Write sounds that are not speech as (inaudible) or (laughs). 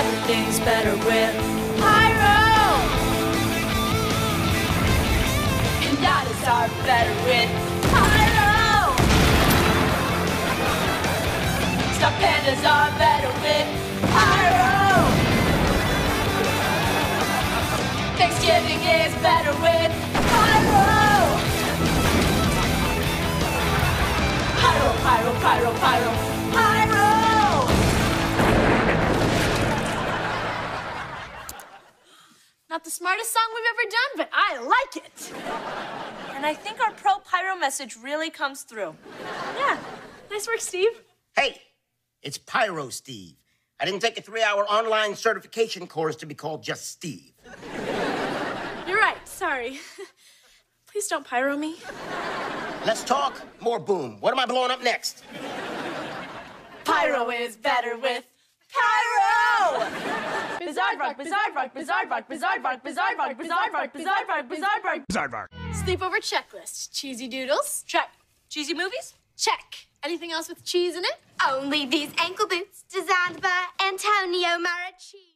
Everything's better with Pyro! And Pinatas are better with Pyro! Stuffed pandas are better with Pyro! Thanksgiving is better with Pyro! Pyro, pyro, pyro, pyro, pyro! Not the smartest song we've ever done, but I like it. And I think our pro pyro message really comes through. Yeah. Nice work, Steve. Hey, it's Pyro Steve. I didn't take a three hour online certification course to be called just Steve. You're right. Sorry. (laughs) Please don't pyro me. Let's talk more boom. What am I blowing up next? Pyro is better with Pyro! Bizaardvark, bizarre rock, Bizaardvark, bizarre rock, Bizaardvark, bizarre rock, Bizaardvark, bizarre rock. Sleepover checklist. Cheesy doodles? Check. Cheesy movies? Check. Anything else with cheese in it? Only these ankle boots designed by Antonio Marachi.